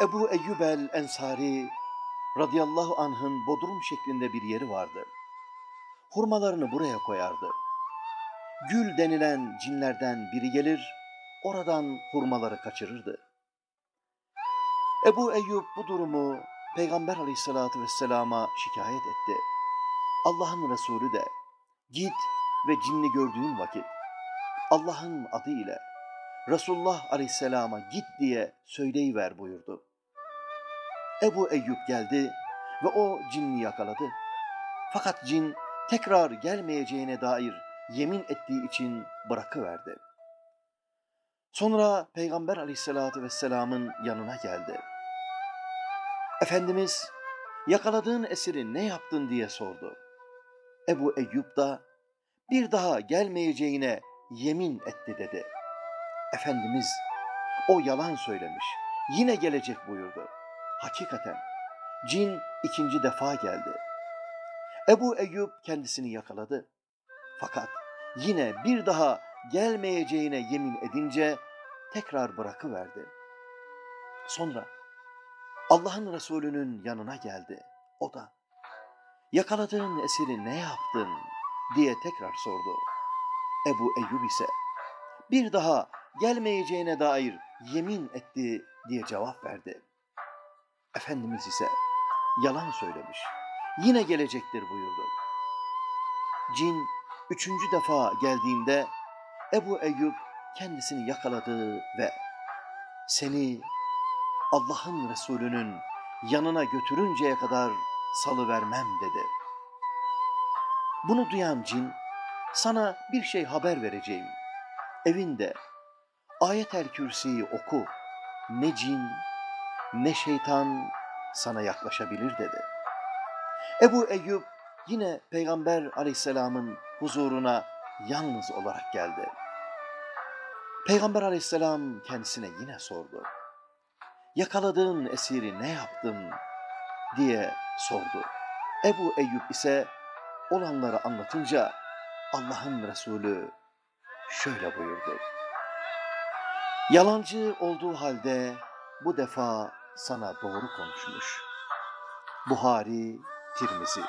Ebu Eyyub el Ensari radıyallahu anh'ın bodrum şeklinde bir yeri vardı. Hurmalarını buraya koyardı. Gül denilen cinlerden biri gelir, oradan hurmaları kaçırırdı. Ebu Eyyub bu durumu Peygamber aleyhissalatü vesselama şikayet etti. Allah'ın Resulü de git ve cinni gördüğün vakit Allah'ın adıyla Resulullah aleyhisselama git diye söyleyiver buyurdu. Ebu Eyyub geldi ve o cinni yakaladı. Fakat cin tekrar gelmeyeceğine dair yemin ettiği için bırakıverdi. Sonra Peygamber aleyhissalatü vesselamın yanına geldi. Efendimiz yakaladığın esiri ne yaptın diye sordu. Ebu Eyyub da bir daha gelmeyeceğine yemin etti dedi. Efendimiz o yalan söylemiş, yine gelecek buyurdu. Hakikaten cin ikinci defa geldi. Ebu Eyyub kendisini yakaladı. Fakat yine bir daha gelmeyeceğine yemin edince tekrar bırakıverdi. Sonra Allah'ın Resulü'nün yanına geldi. O da yakaladığın esiri ne yaptın diye tekrar sordu. Ebu Eyyub ise bir daha gelmeyeceğine dair yemin etti diye cevap verdi. Efendimiz ise yalan söylemiş, yine gelecektir buyurdu. Cin üçüncü defa geldiğinde Ebu Eyyub kendisini yakaladı ve seni Allah'ın Resulü'nün yanına götürünceye kadar salıvermem dedi. Bunu duyan cin, sana bir şey haber vereceğim. Evinde ayet-el kürsiyi oku. Ne cin ne şeytan sana yaklaşabilir dedi. Ebu Eyyub yine Peygamber aleyhisselamın huzuruna yalnız olarak geldi. Peygamber aleyhisselam kendisine yine sordu. Yakaladığın esiri ne yaptın diye sordu. Ebu Eyyub ise olanları anlatınca Allah'ın Resulü şöyle buyurdu. Yalancı olduğu halde bu defa sana doğru konuşmuş. Buhari, Tirmizi